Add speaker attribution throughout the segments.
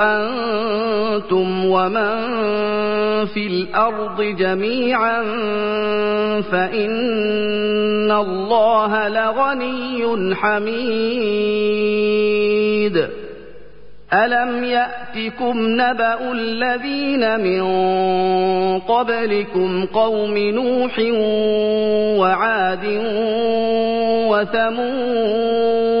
Speaker 1: أنتم ومن في الأرض جميعا فإن الله لغني حميد. ألم يأتكم نبأ الذين من قبلكم قوم نوح وعاد وثمود؟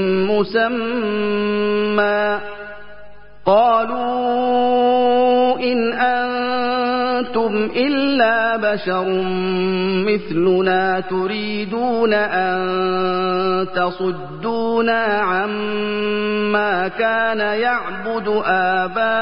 Speaker 1: مسمى. قالوا إن أنتم إلا بشر مثلنا تريدون أن تصدونا عما كان يعبد آباؤنا.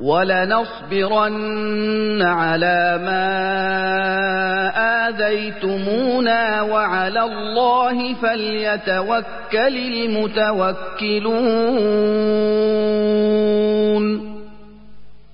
Speaker 1: ولنصبرن على ما آذيتمونا وعلى الله فليتوكل المتوكلون.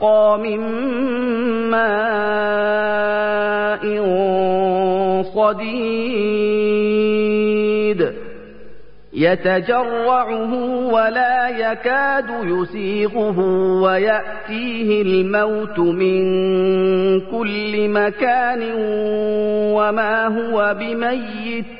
Speaker 1: ويسقى من ماء صديد يتجرعه ولا يكاد يسيغه ويأتيه الموت من كل مكان وما هو بميت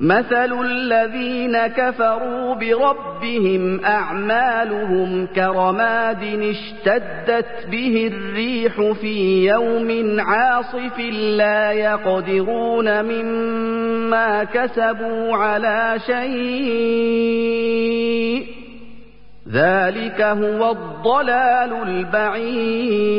Speaker 1: مثل الذين كفروا بربهم أعمالهم كرماد اشتدت به الريح في يوم عاصف لا يقدرون مما كسبوا على شيء ذلك هو الضلال البعيد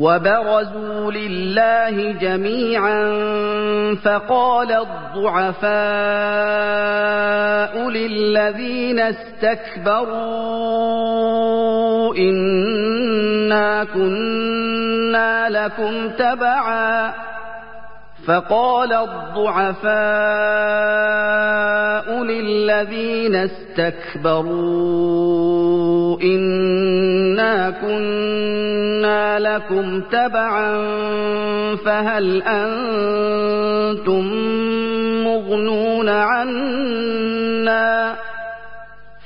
Speaker 1: وبرزوا لله جميعا فقال الضعفاء للذين استكبروا إنا كنا لكم تبعا فقال الضعفاء للذين استكبروا إنا كنا لكم تبعا فهل أنتم مغنون عنا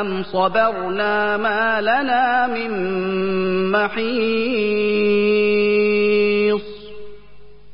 Speaker 1: أم صبرنا ما لنا من محيص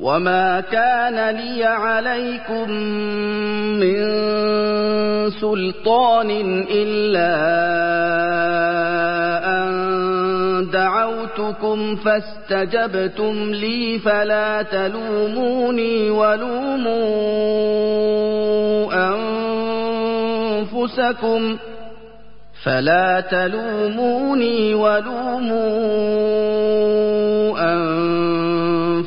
Speaker 1: وما كان لي عليكم من سلطان إلا أن دعوتكم فاستجبتم لي فلا تلوموني ولوموا أنفسكم فلا تلوموني ولوموا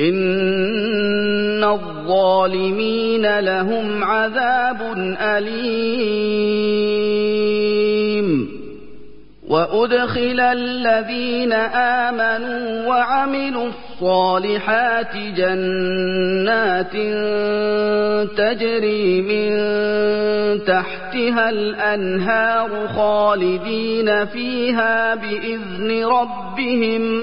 Speaker 1: إن الظالمين لهم عذاب أليم وأدخل الذين آمنوا وعملوا الصالحات جنات تجري من تحتها الأنهار خالدين فيها بإذن ربهم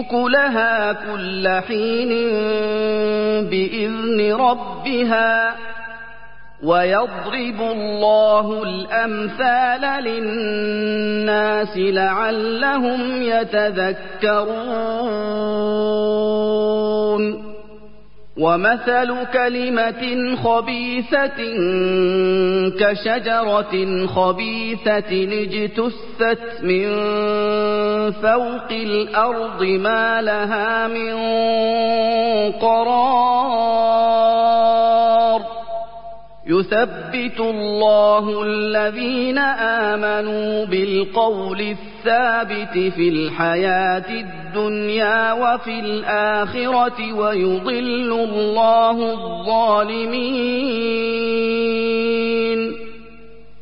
Speaker 1: أكلها كل حين بإذن ربها ويضرب الله الأمثال للناس لعلهم يتذكرون. ومثل كلمة خبيثة كشجرة خبيثة اجتثت من فوق الأرض ما لها من قرار. يثبت الله الذين آمنوا بالقول الثابت في الحياة الدنيا وفي الآخرة ويضل الله الظالمين.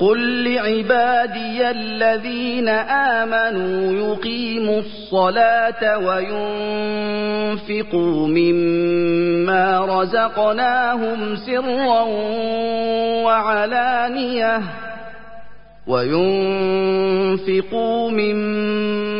Speaker 1: قل لعبادي الذين آمنوا يقيموا الصلاة وينفقوا مما رزقناهم سرا وعلانيةً وينفقوا مما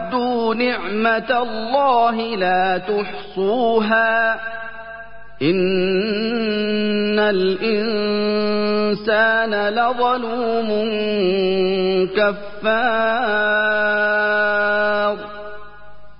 Speaker 1: نعمة الله لا تحصوها. إن الإنسان لظلوم كفار.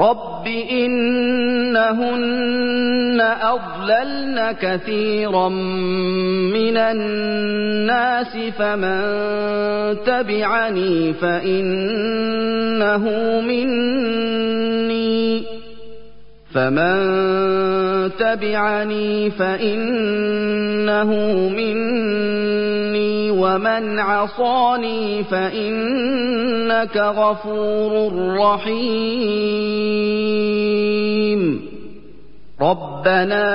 Speaker 1: رب إنهن أضللن كثيرا من الناس فمن تبعني فإنه مني فمن تبعني فإنه مني ومن عصاني فإنك غفور رحيم ربنا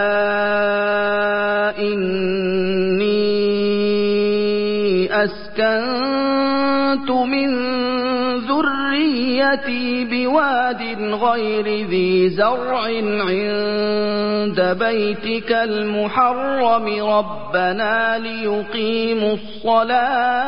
Speaker 1: إني أسكنت من ذريتي بواد غير ذي زرع عند بيتك المحرم. ربنا ليقيموا الصلاة.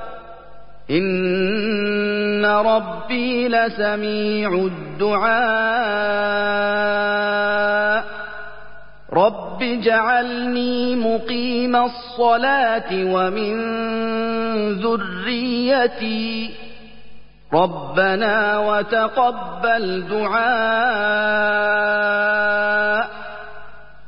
Speaker 1: إن ربي لسميع الدعاء رب اجعلني مقيم الصلاة ومن ذريتي ربنا وتقبل دعاء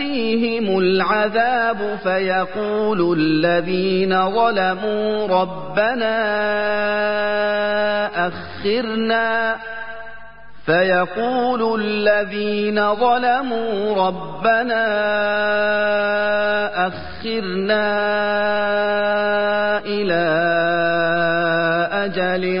Speaker 1: يأتيهم العذاب فيقول الذين ظلموا ربنا أخرنا. فيقول الذين ظلموا ربنا أخرنا إلى أجل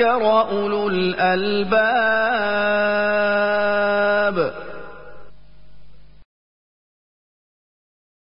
Speaker 1: أولو الألباب.